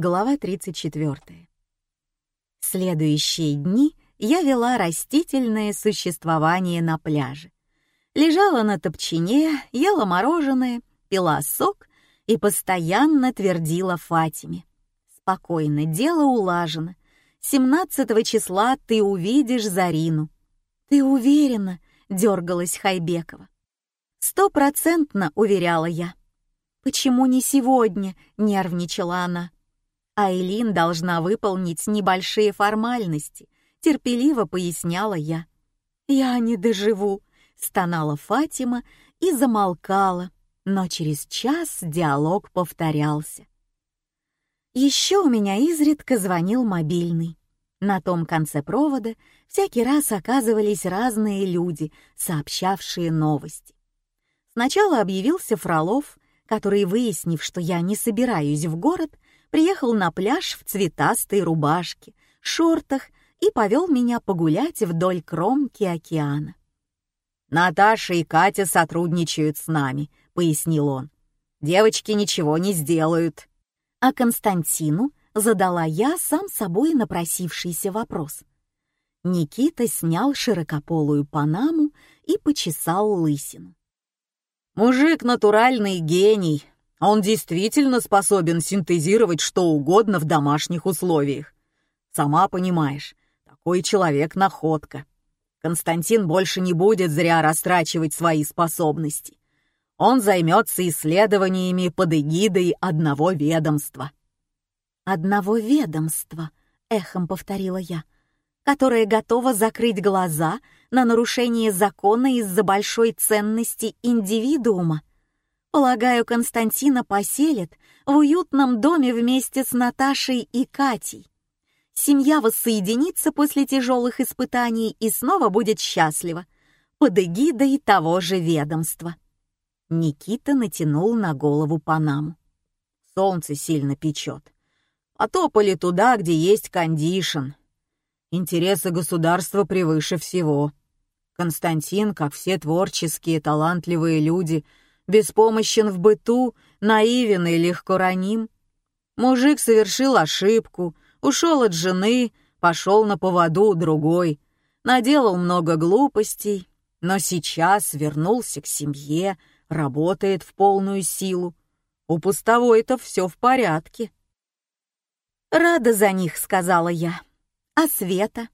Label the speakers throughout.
Speaker 1: Глава 34. Следующие дни я вела растительное существование на пляже. Лежала на топчине, ела мороженое, пила сок и постоянно твердила Фатиме. «Спокойно, дело улажено. 17 числа ты увидишь Зарину». «Ты уверена?» — дергалась Хайбекова. «Стопроцентно», — уверяла я. «Почему не сегодня?» — нервничала она. Айлин должна выполнить небольшие формальности, терпеливо поясняла я. Я не доживу, стонала Фатима и замолкала, но через час диалог повторялся. Еще у меня изредка звонил мобильный. На том конце провода всякий раз оказывались разные люди, сообщавшие новости. Сначала объявился Фролов, который, выяснив, что я не собираюсь в город, приехал на пляж в цветастой рубашке, шортах и повел меня погулять вдоль кромки океана.
Speaker 2: «Наташа и Катя сотрудничают с нами», — пояснил он. «Девочки ничего не сделают».
Speaker 1: А Константину задала я сам собой напросившийся вопрос. Никита снял широкополую панаму и почесал лысину.
Speaker 2: «Мужик натуральный гений, он действительно способен синтезировать что угодно в домашних условиях. Сама понимаешь, такой человек — находка. Константин больше не будет зря растрачивать свои способности. Он займется исследованиями под эгидой одного ведомства.
Speaker 1: «Одного ведомства», — эхом повторила я, «которое готово закрыть глаза на нарушение закона из-за большой ценности индивидуума. Полагаю, Константина поселят в уютном доме вместе с Наташей и Катей. Семья воссоединится после тяжелых испытаний и снова будет счастлива, под эгидой того же ведомства. Никита натянул на голову Панаму.
Speaker 2: Солнце сильно печет. Потопали туда, где есть кондишн. Интересы государства превыше всего. Константин, как все творческие, талантливые люди — беспомощен в быту, наивен и легко раним. Мужик совершил ошибку, ушел от жены, пошел на поводу другой, наделал много глупостей, но сейчас вернулся к семье, работает в полную силу. У пустовой-то все в порядке.
Speaker 1: «Рада за них», — сказала я. «А Света?»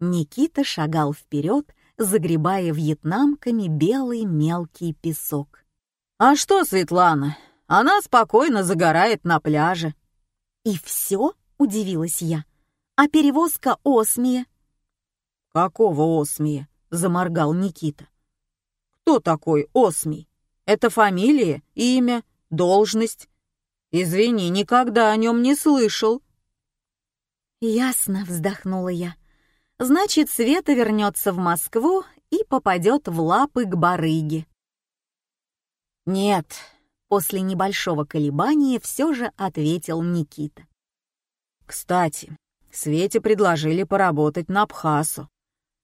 Speaker 1: Никита шагал вперед, загребая вьетнамками белый мелкий песок.
Speaker 2: «А что, Светлана? Она спокойно загорает на пляже».
Speaker 1: «И все?» — удивилась я. «А перевозка осмия?»
Speaker 2: «Какого осмия?» — заморгал Никита. «Кто такой осмий? Это фамилия, имя, должность? Извини, никогда о нем не слышал».
Speaker 1: «Ясно», — вздохнула я. «Значит, Света вернется в Москву и попадет в лапы к барыге». «Нет», — после небольшого колебания все же ответил Никита.
Speaker 2: «Кстати, Свете предложили поработать на Абхасу.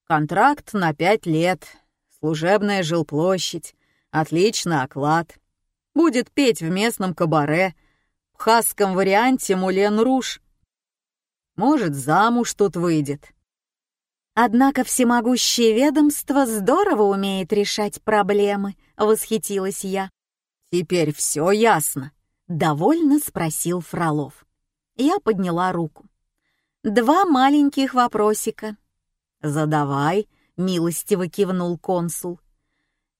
Speaker 2: Контракт на пять лет, служебная жилплощадь, отличный оклад. Будет петь в местном кабаре, в хасском варианте Мулен Руж. Может, замуж тут выйдет».
Speaker 1: «Однако всемогущее ведомство здорово умеет решать проблемы», — восхитилась я.
Speaker 2: «Теперь все ясно?»
Speaker 1: — довольно спросил Фролов. Я подняла руку. «Два маленьких вопросика».
Speaker 2: «Задавай», — милостиво кивнул консул.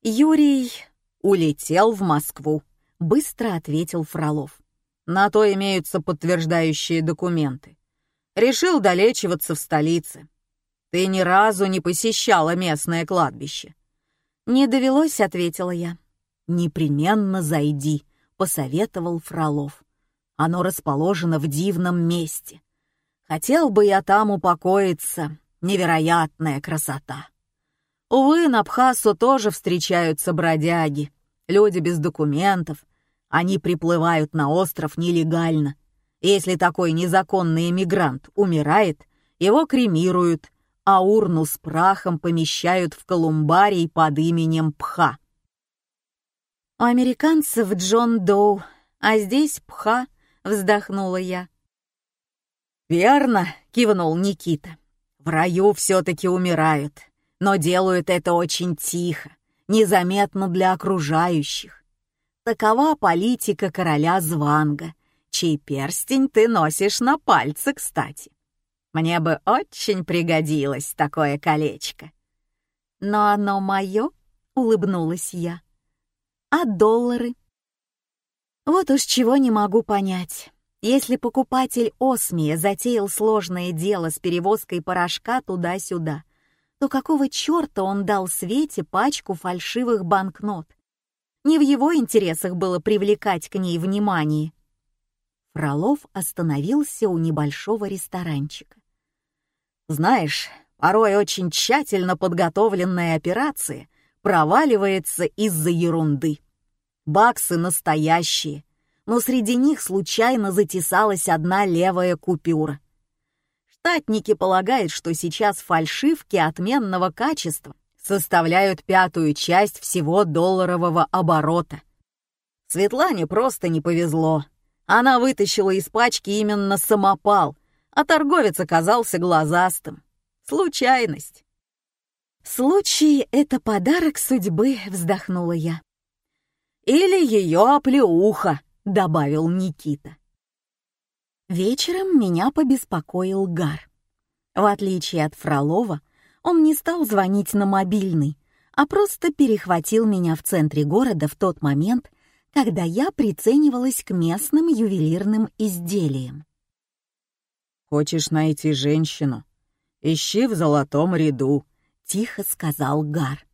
Speaker 1: «Юрий
Speaker 2: улетел в Москву», — быстро ответил Фролов. «На то имеются подтверждающие документы. Решил долечиваться в столице. Ты ни разу не посещала местное кладбище».
Speaker 1: «Не довелось», — ответила я.
Speaker 2: «Непременно зайди», — посоветовал Фролов. «Оно расположено в дивном месте. Хотел бы я там упокоиться. Невероятная красота». Увы, на Абхазу тоже встречаются бродяги, люди без документов. Они приплывают на остров нелегально. Если такой незаконный эмигрант умирает, его кремируют, а урну с прахом помещают в колумбарий под именем Пха.
Speaker 1: «У американцев Джон Доу, а здесь Пха», — вздохнула я.
Speaker 2: «Верно», — кивнул Никита. «В раю все-таки умирают, но делают это очень тихо, незаметно для окружающих. Такова политика короля Званга, чей перстень ты носишь на пальце, кстати. Мне бы очень пригодилось такое колечко».
Speaker 1: «Но оно мое», — улыбнулась я. «А доллары?» Вот уж чего не могу понять. Если покупатель Осмия затеял сложное дело с перевозкой порошка туда-сюда, то какого черта он дал Свете пачку фальшивых банкнот? Не в его интересах было привлекать к ней внимание. Фролов остановился у небольшого ресторанчика.
Speaker 2: «Знаешь, порой очень тщательно подготовленная операция проваливается из-за ерунды. Баксы настоящие, но среди них случайно затесалась одна левая купюра. Штатники полагают, что сейчас фальшивки отменного качества составляют пятую часть всего долларового оборота. Светлане просто не повезло. Она вытащила из пачки именно самопал, а торговец оказался глазастым. Случайность.
Speaker 1: «Случай — это подарок судьбы», — вздохнула я.
Speaker 2: «Или ее оплеуха», — добавил Никита.
Speaker 1: Вечером меня побеспокоил Гар. В отличие от Фролова, он не стал звонить на мобильный, а просто перехватил меня в центре города в тот момент, когда я приценивалась к местным ювелирным изделиям.
Speaker 2: «Хочешь найти женщину? Ищи в золотом ряду», — тихо сказал Гар.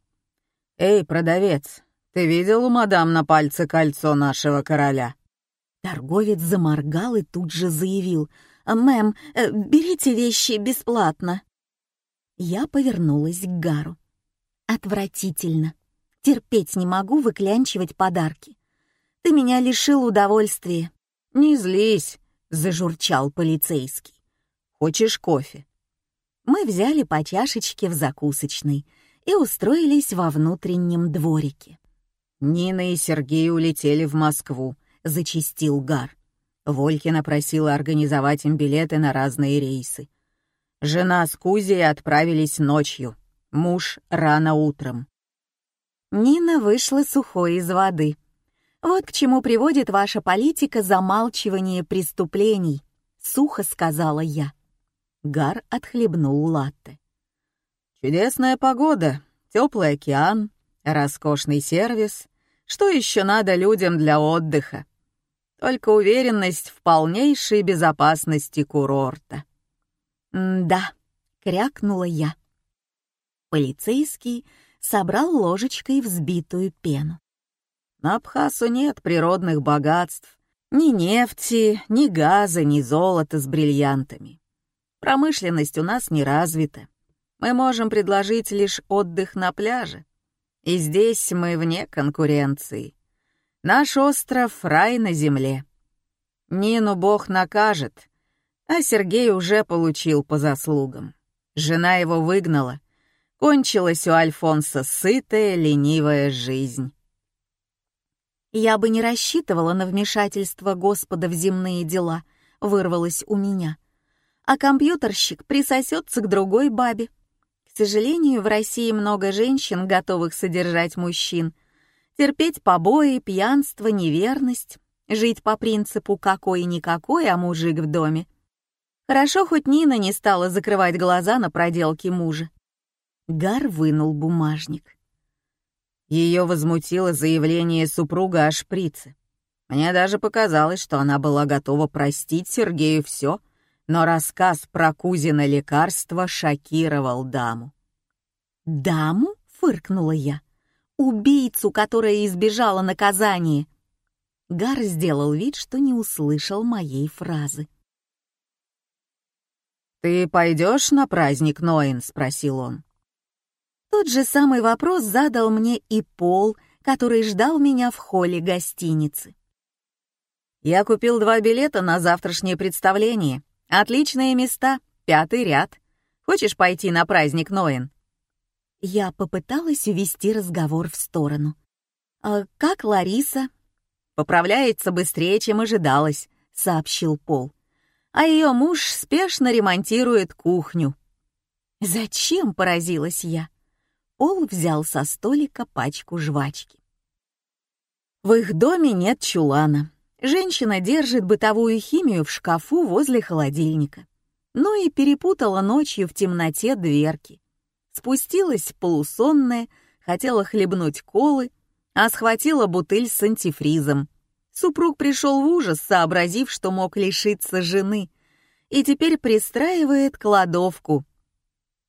Speaker 2: «Эй, продавец, ты видел у мадам на пальце кольцо нашего короля?»
Speaker 1: Торговец заморгал и тут же заявил. «Мэм, э, берите вещи бесплатно». Я повернулась к Гару. «Отвратительно. Терпеть не могу выклянчивать подарки. Ты меня лишил удовольствия».
Speaker 2: «Не злись», — зажурчал полицейский. «Хочешь кофе?»
Speaker 1: Мы взяли по чашечке в закусочной и устроились во внутреннем дворике.
Speaker 2: «Нина и Сергей улетели в Москву», — зачистил Гар. Волькина просила организовать им билеты на разные рейсы. Жена с Кузей отправились ночью, муж рано утром.
Speaker 1: Нина вышла сухой из воды. Вот к чему приводит ваша политика замалчивания преступлений, сухо сказала я. Гар отхлебнул латте.
Speaker 2: Чудесная погода, теплый океан, роскошный сервис, что еще надо людям для отдыха? Только уверенность в полнейшей безопасности курорта.
Speaker 1: «Да», — крякнула я. Полицейский собрал ложечкой взбитую пену.
Speaker 2: На Абхазу нет природных богатств, ни нефти, ни газа, ни золота с бриллиантами. Промышленность у нас не развита. Мы можем предложить лишь отдых на пляже. И здесь мы вне конкуренции. Наш остров — рай на земле. Нину Бог накажет, а Сергей уже получил по заслугам. Жена его выгнала. Кончилась у Альфонса сытая, ленивая жизнь.
Speaker 1: «Я бы не рассчитывала на вмешательство Господа в земные дела», — вырвалось у меня. «А компьютерщик присосется к другой бабе, к сожалению, в России много женщин, готовых содержать мужчин, терпеть побои, пьянство, неверность, жить по принципу «какой-никакой, а мужик в доме». Хорошо, хоть Нина не стала закрывать глаза на проделки мужа. Гар вынул бумажник.
Speaker 2: Ее возмутило заявление супруга о шприце. Мне даже показалось, что она была готова простить Сергею все — но рассказ про кузина лекарства шокировал даму.
Speaker 1: «Даму?» — фыркнула я. «Убийцу, которая избежала наказания!» Гар сделал вид, что не услышал моей фразы.
Speaker 2: «Ты пойдешь на праздник, Ноин?» — спросил он.
Speaker 1: Тот же самый вопрос задал мне и Пол, который ждал меня в холле гостиницы.
Speaker 2: «Я купил два билета на завтрашнее представление. Отличные места, пятый ряд. Хочешь пойти на праздник Ноэн?»
Speaker 1: Я попыталась увести разговор в сторону. «А как Лариса?»
Speaker 2: «Поправляется быстрее, чем ожидалось», — сообщил Пол.
Speaker 1: а ее муж спешно ремонтирует кухню.
Speaker 2: «Зачем?» — поразилась я. Пол взял со столика пачку жвачки. В их доме нет чулана. Женщина держит бытовую химию в шкафу возле холодильника. Ну и перепутала ночью в темноте дверки. Спустилась полусонная, хотела хлебнуть колы, а схватила бутыль с антифризом. Супруг пришел в ужас, сообразив, что мог лишиться жены, и теперь пристраивает кладовку.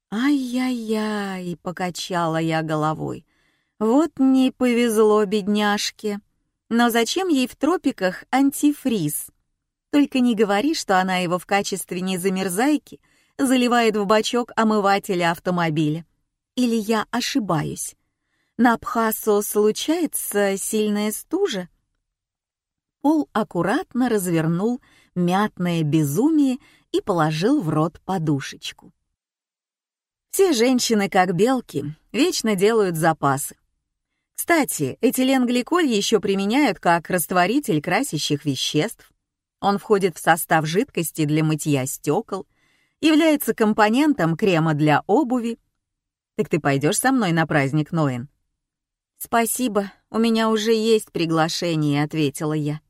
Speaker 2: «Ай-яй-яй!» — покачала я головой. «Вот не повезло бедняжке!» Но зачем ей в тропиках антифриз? Только не говори, что она его в качестве незамерзайки заливает в бачок омывателя автомобиля. Или я ошибаюсь? На Абхасо случается сильная стужа? Пол аккуратно развернул мятное безумие и положил в рот подушечку. Все женщины, как белки, вечно делают запасы. Кстати, этиленгликоль еще применяют как растворитель красящих веществ. Он входит в состав жидкости для мытья стекол, является компонентом крема для обуви. Так ты пойдешь со мной на праздник Ноэн? «Спасибо, у меня уже есть приглашение», — ответила я.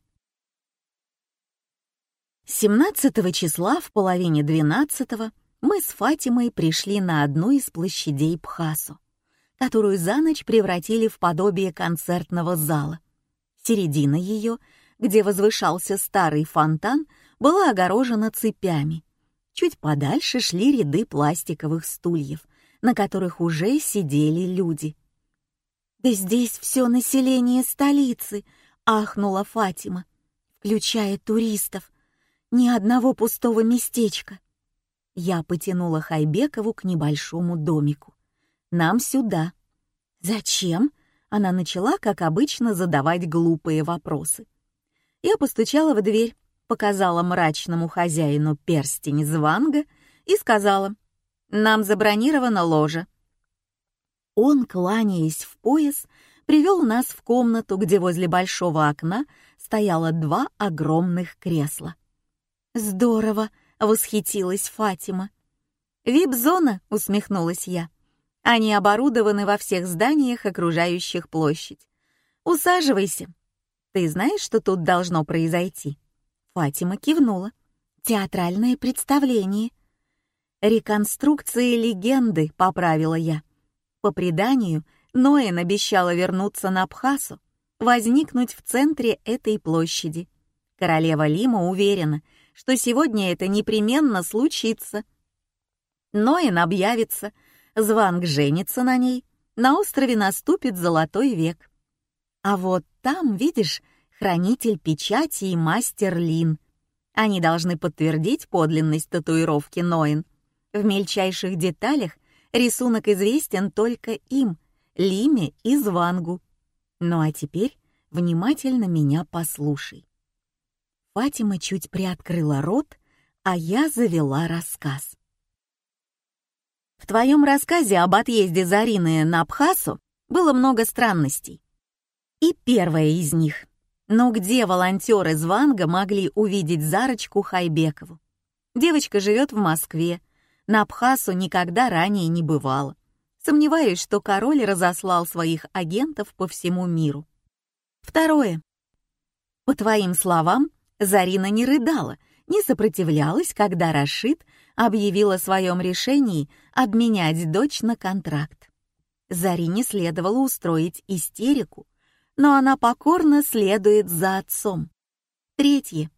Speaker 2: 17 числа в половине 12 мы с Фатимой пришли на одну из площадей Пхасу которую за ночь превратили в подобие концертного зала. Середина ее, где возвышался старый фонтан, была огорожена цепями. Чуть подальше шли ряды пластиковых стульев, на которых уже сидели люди. «Да здесь все население столицы!» — ахнула Фатима, включая туристов. «Ни одного пустого местечка!» Я потянула Хайбекову к небольшому домику. Нам сюда». «Зачем?» Она начала, как обычно, задавать глупые вопросы. Я постучала в дверь, показала мрачному хозяину перстень званга и сказала, «Нам забронирована ложа». Он, кланяясь в пояс, привел нас в комнату, где возле большого окна стояло два огромных кресла. «Здорово!» — восхитилась Фатима. «Вип-зона!» — усмехнулась я. Они оборудованы во всех зданиях, окружающих площадь. Усаживайся. Ты знаешь, что тут должно произойти?» Фатима кивнула. «Театральное представление». «Реконструкция легенды», — поправила я. По преданию, Ноэн обещала вернуться на Абхасу, возникнуть в центре этой площади. Королева Лима уверена, что сегодня это непременно случится. Ноэн объявится, Званг женится на ней, на острове наступит золотой век. А вот там, видишь, хранитель печати и мастер Лин. Они должны подтвердить подлинность татуировки Ноин. В мельчайших деталях рисунок известен только им, Лиме и Звангу. Ну а теперь внимательно меня послушай. Фатима чуть приоткрыла рот, а я завела рассказ. В твоем рассказе об отъезде Зарины на Абхасу было много странностей. И первая из них. Но где волонтеры Званга могли увидеть Зарочку Хайбекову? Девочка живет в Москве, на Абхасу никогда ранее не бывала. Сомневаюсь, что король разослал своих агентов по всему миру. Второе. По твоим словам, Зарина не рыдала, не сопротивлялась, когда Рашид объявил о своем решении обменять дочь на контракт. Зарине следовало устроить истерику, но она покорно следует за отцом. Третье.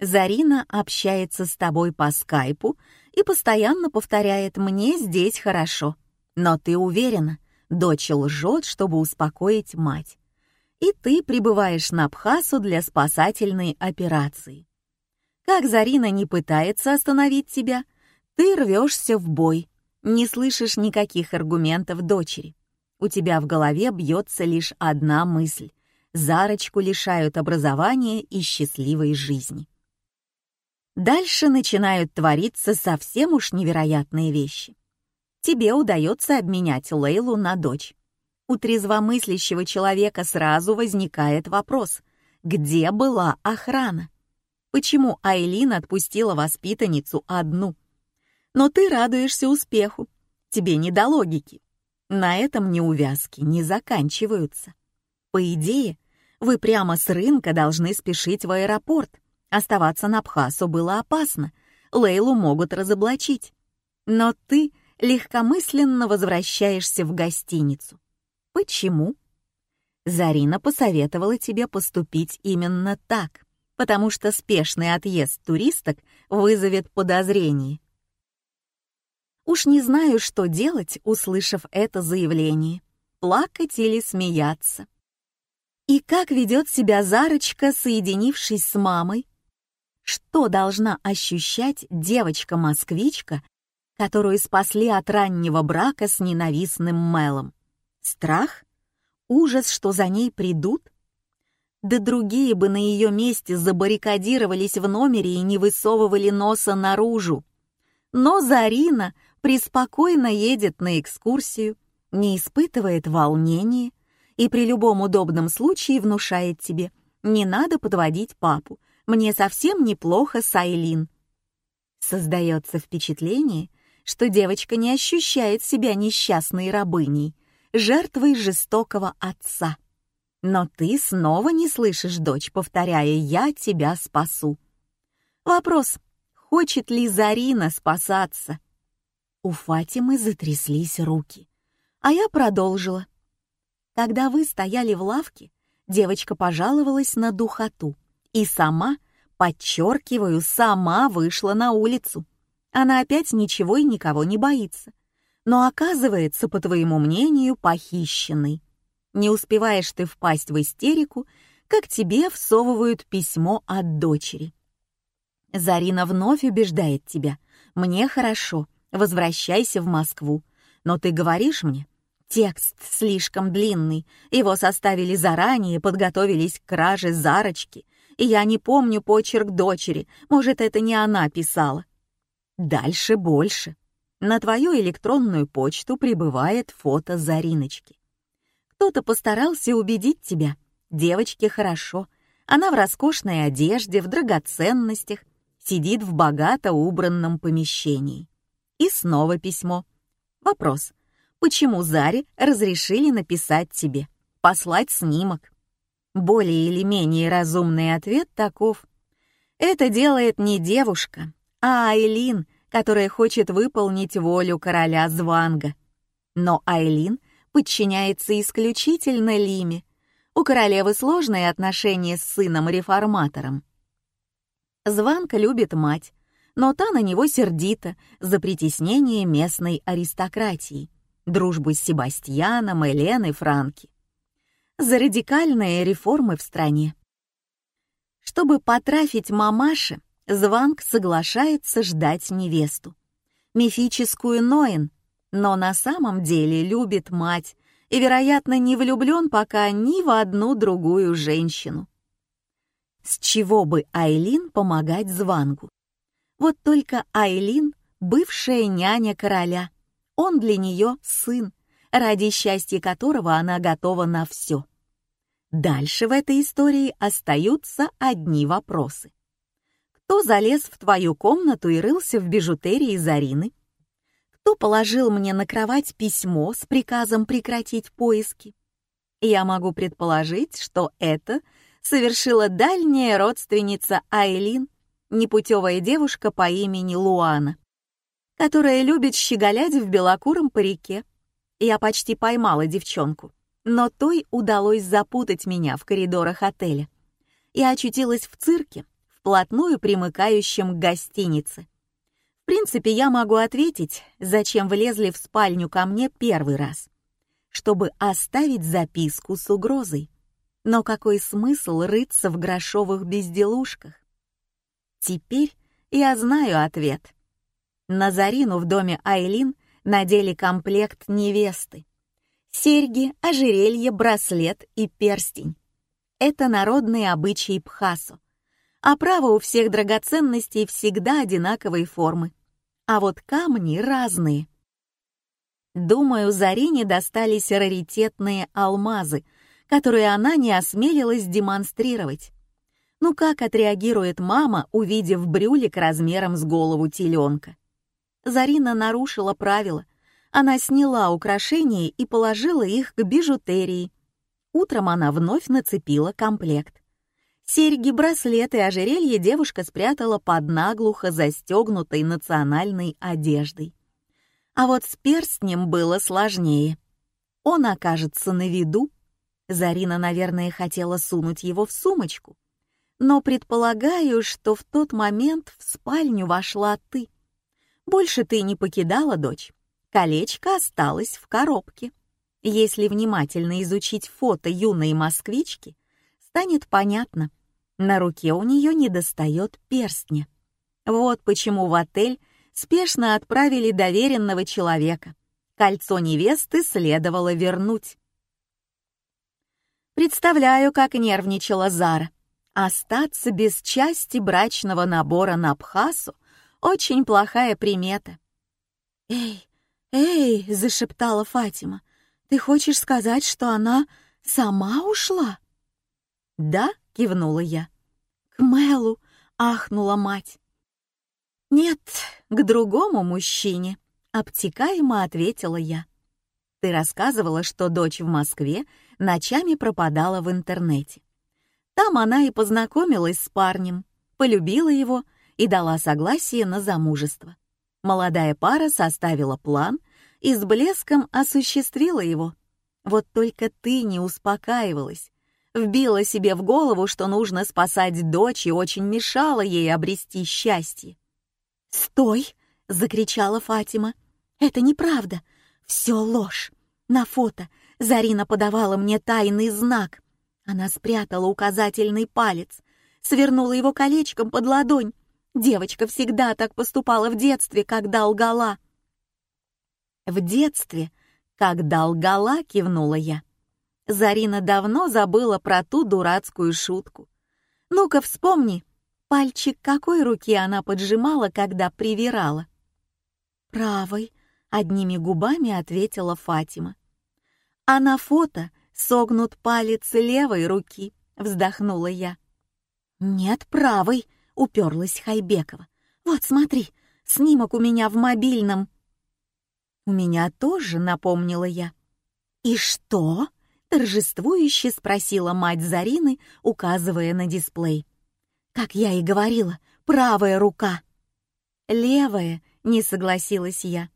Speaker 2: Зарина общается с тобой по скайпу и постоянно повторяет «мне здесь хорошо». Но ты уверена, дочь лжет, чтобы успокоить мать. И ты прибываешь на Абхасу для спасательной операции. Как Зарина не пытается остановить тебя, ты рвешься в бой, не слышишь никаких аргументов дочери. У тебя в голове бьется лишь одна мысль — Зарочку лишают образования и счастливой жизни. Дальше начинают твориться совсем уж невероятные вещи. Тебе удается обменять Лейлу на дочь. У трезвомыслящего человека сразу возникает вопрос, где была охрана?
Speaker 1: почему Айлин отпустила воспитанницу одну. Но ты радуешься успеху. Тебе не до логики. На этом неувязки не заканчиваются. По идее, вы прямо с рынка должны спешить в аэропорт. Оставаться на Бхасу было опасно. Лейлу могут разоблачить. Но ты легкомысленно возвращаешься в гостиницу. Почему? Зарина посоветовала тебе поступить именно так, потому что спешный отъезд туристок вызовет подозрение. Уж не знаю, что делать, услышав это заявление. Плакать или смеяться. И как ведет себя Зарочка, соединившись с мамой? Что должна ощущать девочка-москвичка, которую спасли от раннего брака с ненавистным Мелом? Страх? Ужас, что за ней придут? Да другие бы на ее месте забаррикадировались в номере и не высовывали носа наружу. Но Зарина преспокойно едет на экскурсию, не испытывает волнения и при любом удобном случае внушает тебе «не надо подводить папу, мне совсем неплохо с Айлин». Создается впечатление, что девочка не ощущает себя несчастной рабыней, жертвой жестокого отца. Но ты снова не слышишь дочь, повторяя «я тебя спасу». Вопрос, хочет ли Зарина спасаться? У Фатимы затряслись руки, а я продолжила. Когда вы стояли в лавке, девочка пожаловалась на духоту и сама, подчеркиваю, сама вышла на улицу. Она опять ничего и никого не боится но оказывается, по твоему мнению, похищенный. Не успеваешь ты впасть в истерику, как тебе всовывают письмо от дочери. Зарина вновь убеждает тебя. «Мне хорошо, возвращайся в Москву». Но ты говоришь мне, текст слишком длинный, его составили заранее, подготовились к краже Зарочки, и я не помню почерк дочери, может, это не она писала. Дальше больше на твою электронную почту прибывает фото Зариночки. Кто-то постарался убедить тебя. Девочке хорошо. Она в роскошной одежде, в драгоценностях, сидит в богато убранном помещении. И снова письмо. Вопрос. Почему Заре разрешили написать тебе, послать снимок? Более или менее разумный ответ таков. Это делает не девушка, а Айлин, которая хочет выполнить волю короля Званга. Но Айлин подчиняется исключительно Лиме. У королевы сложные отношения с сыном-реформатором. Званка любит мать, но та на него сердита за притеснение местной аристократии, дружбу с Себастьяном, Эленой, Франки. За радикальные реформы в стране. Чтобы потрафить мамаши, Званг соглашается ждать невесту. Мифическую Ноин, но на самом деле любит мать и, вероятно, не влюблен пока ни в одну другую женщину. С чего бы Айлин помогать Звангу? Вот только Айлин — бывшая няня короля. Он для нее сын, ради счастья которого она готова на все. Дальше в этой истории остаются одни вопросы. Кто залез в твою комнату и рылся в бижутерии Зарины? Кто положил мне на кровать письмо с приказом прекратить поиски? Я могу предположить, что это совершила дальняя родственница Айлин, непутевая девушка по имени Луана, которая любит щеголять в белокуром парике. Я почти поймала девчонку, но той удалось запутать меня в коридорах отеля. Я очутилась в цирке, вплотную примыкающим к гостинице. В принципе, я могу ответить, зачем влезли в спальню ко мне первый раз. Чтобы оставить записку с угрозой. Но какой смысл рыться в грошовых безделушках? Теперь я знаю ответ. На Зарину в доме Айлин надели комплект невесты. Серьги, ожерелье, браслет и перстень. Это народный обычай Пхасу а право у всех драгоценностей всегда одинаковой формы. А вот камни разные. Думаю, Зарине достались раритетные алмазы, которые она не осмелилась демонстрировать. Ну как отреагирует мама, увидев брюлик размером с голову теленка? Зарина нарушила правила. Она сняла украшения и положила их к бижутерии. Утром она вновь нацепила комплект. Серьги, браслеты ожерелье девушка спрятала под наглухо застегнутой национальной одеждой. А вот с перстнем было сложнее. Он окажется на виду. Зарина, наверное, хотела сунуть его в сумочку. Но предполагаю, что в тот момент в спальню вошла ты. Больше ты не покидала дочь. Колечко осталось в коробке. Если внимательно изучить фото юной москвички, станет понятно, на руке у нее недостает перстня. Вот почему в отель спешно отправили доверенного человека. Кольцо невесты следовало вернуть. Представляю, как нервничала Зара. Остаться без части брачного набора на Абхасу — очень плохая примета. «Эй, эй!» — зашептала Фатима. «Ты хочешь сказать, что она сама ушла?» «Да», — кивнула я. «К Мэлу!» — ахнула мать. «Нет, к другому мужчине», — обтекаемо ответила я. «Ты рассказывала, что дочь в Москве ночами пропадала в интернете. Там она и познакомилась с парнем, полюбила его и дала согласие на замужество. Молодая пара составила план и с блеском осуществила его. Вот только ты не успокаивалась, вбила себе в голову, что нужно спасать дочь и очень мешала ей обрести счастье. «Стой!» — закричала Фатима. «Это неправда. Все ложь. На фото Зарина подавала мне тайный знак. Она спрятала указательный палец, свернула его колечком под ладонь. Девочка всегда так поступала в детстве, когда лгала». «В детстве, когда лгала», — кивнула я. Зарина давно забыла про ту дурацкую шутку. Ну-ка вспомни, пальчик какой руки она поджимала, когда привирала? Правой, одними губами ответила Фатима. А на фото согнут палец левой руки, вздохнула я. Нет, правой, уперлась Хайбекова. Вот смотри, снимок у меня в мобильном. У меня тоже, напомнила я. И что? торжествующе спросила мать Зарины, указывая на дисплей. Как я и говорила, правая рука. Левая, не согласилась я.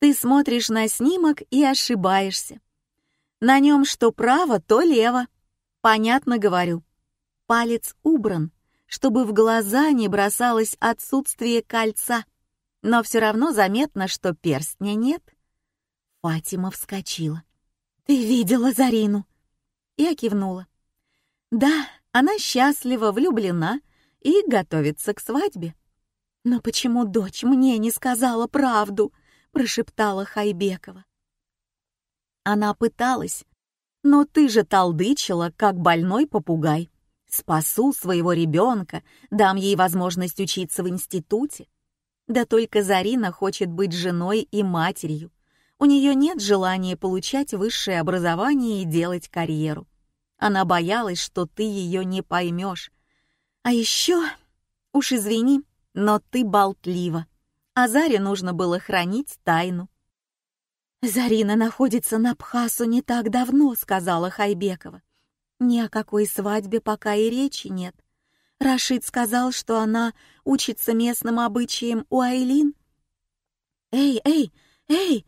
Speaker 1: Ты смотришь на снимок и ошибаешься. На нем что право, то лево. Понятно говорю. Палец убран, чтобы в глаза не бросалось отсутствие кольца, но все равно заметно, что перстня нет. Фатима вскочила. «Ты видела Зарину?» Я кивнула. «Да, она счастлива, влюблена и готовится к свадьбе». «Но почему дочь мне не сказала правду?» — прошептала Хайбекова. Она пыталась, но ты же толдычила, как больной попугай. Спасу своего ребенка, дам ей возможность учиться в институте. Да только Зарина хочет быть женой и матерью. У нее нет желания получать высшее образование и делать карьеру. Она боялась, что ты ее не поймешь. А еще, уж извини, но ты болтлива. А Заре нужно было хранить тайну. «Зарина находится на Пхасу не так давно», — сказала Хайбекова. «Ни о какой свадьбе пока и речи нет. Рашид сказал, что она учится местным обычаям у Айлин». «Эй, эй, эй!»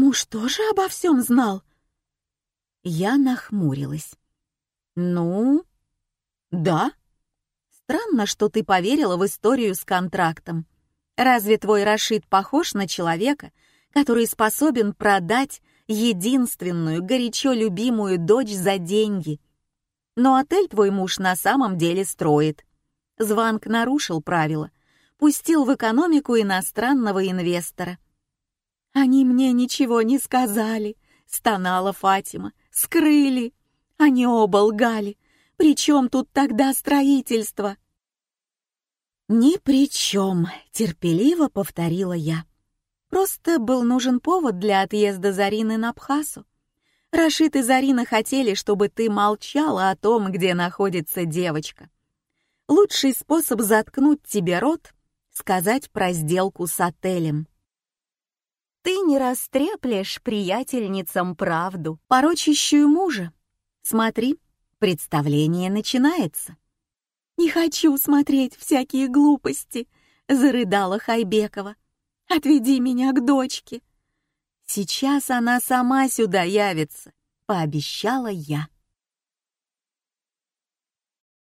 Speaker 1: Муж тоже обо всем знал?» Я нахмурилась. «Ну, да. Странно, что ты поверила в историю с контрактом. Разве твой Рашид похож на человека, который способен продать единственную, горячо любимую дочь за деньги? Но отель твой муж на самом деле строит. Званк нарушил правила, пустил в экономику иностранного инвестора — «Они мне ничего не сказали», — стонала Фатима. «Скрыли. Они оба лгали. При чем тут тогда строительство?» «Ни при чем», — терпеливо повторила я. «Просто был нужен повод для отъезда Зарины на Абхасу. Рашид и Зарина хотели, чтобы ты молчала о том, где находится девочка. Лучший способ заткнуть тебе рот — сказать про сделку с отелем. Ты не растреплешь приятельницам правду, порочащую мужа. Смотри, представление начинается. «Не хочу смотреть всякие глупости», — зарыдала Хайбекова. «Отведи меня к дочке». «Сейчас она сама сюда явится», — пообещала я.